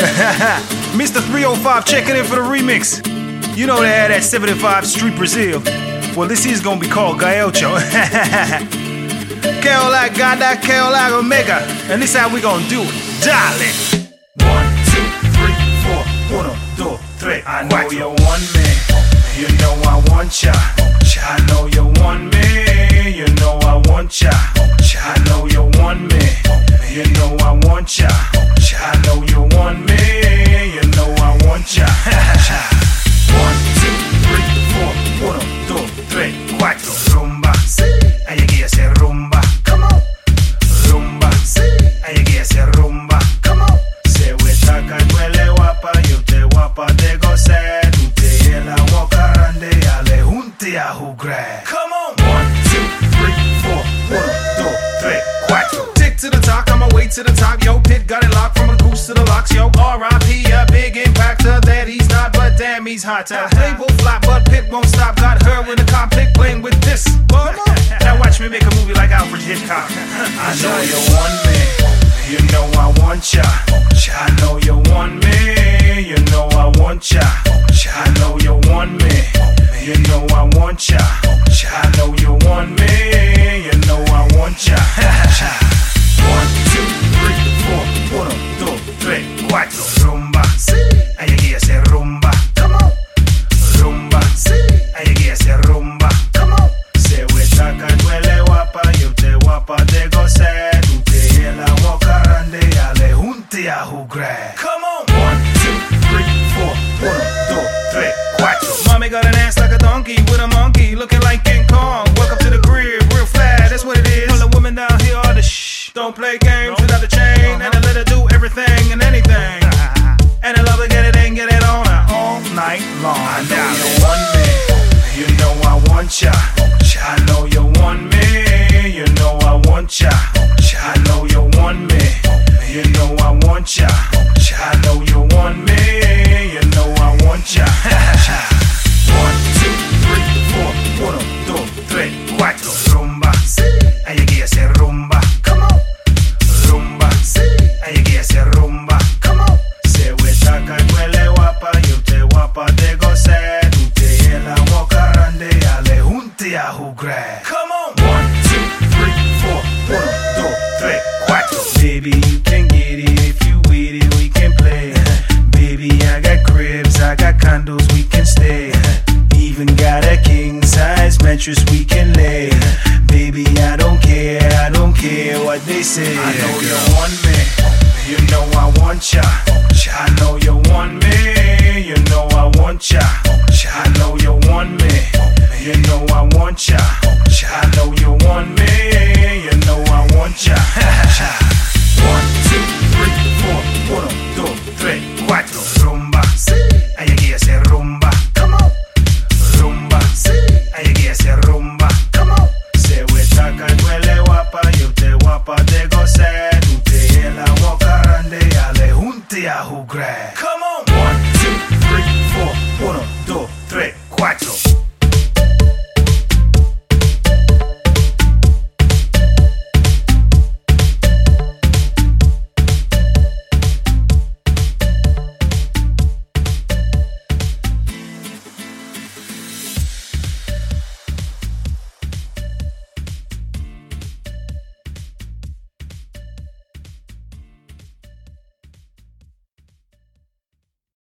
Mr. 305 checking in for the remix. You know they had that 75 Street Brazil. Well, this is gonna be called Calle Ocho. Keola Gada, Keola Omega. And this how we gonna do it. Dale. One, two, three, four. Uno, dos, tres. I know you want me. You know I want ya. I know you Rumba. Llegué a hacer rumba. Come on. Rumba. Ahí llegué a hacer rumba. Come on. Se wetaka duele guapa, yo te guapa te gocé. Tú te la boca grande, ale junte a jugar. Come on. One, two, three, four. Uno, dos, tres, cuatro. Tick to the top, on my way to the top. Yo, Pit got it locked from the goose to the locks. Yo, RIP, a big impactor that he's not, but damn, he's hot. Uh, both flop, but Pit won't stop. Hitchcock. I know you want me. You know I want ya. I know you want me. You know I want ya. I know you want me. You know I want ya. I know you want Don't play games Baby, I got cribs, I got condos, we can stay. Even got a king size mattress we can lay. Baby, I don't care, I don't care what they say. I know you want me, you know I want ya. I know you want me,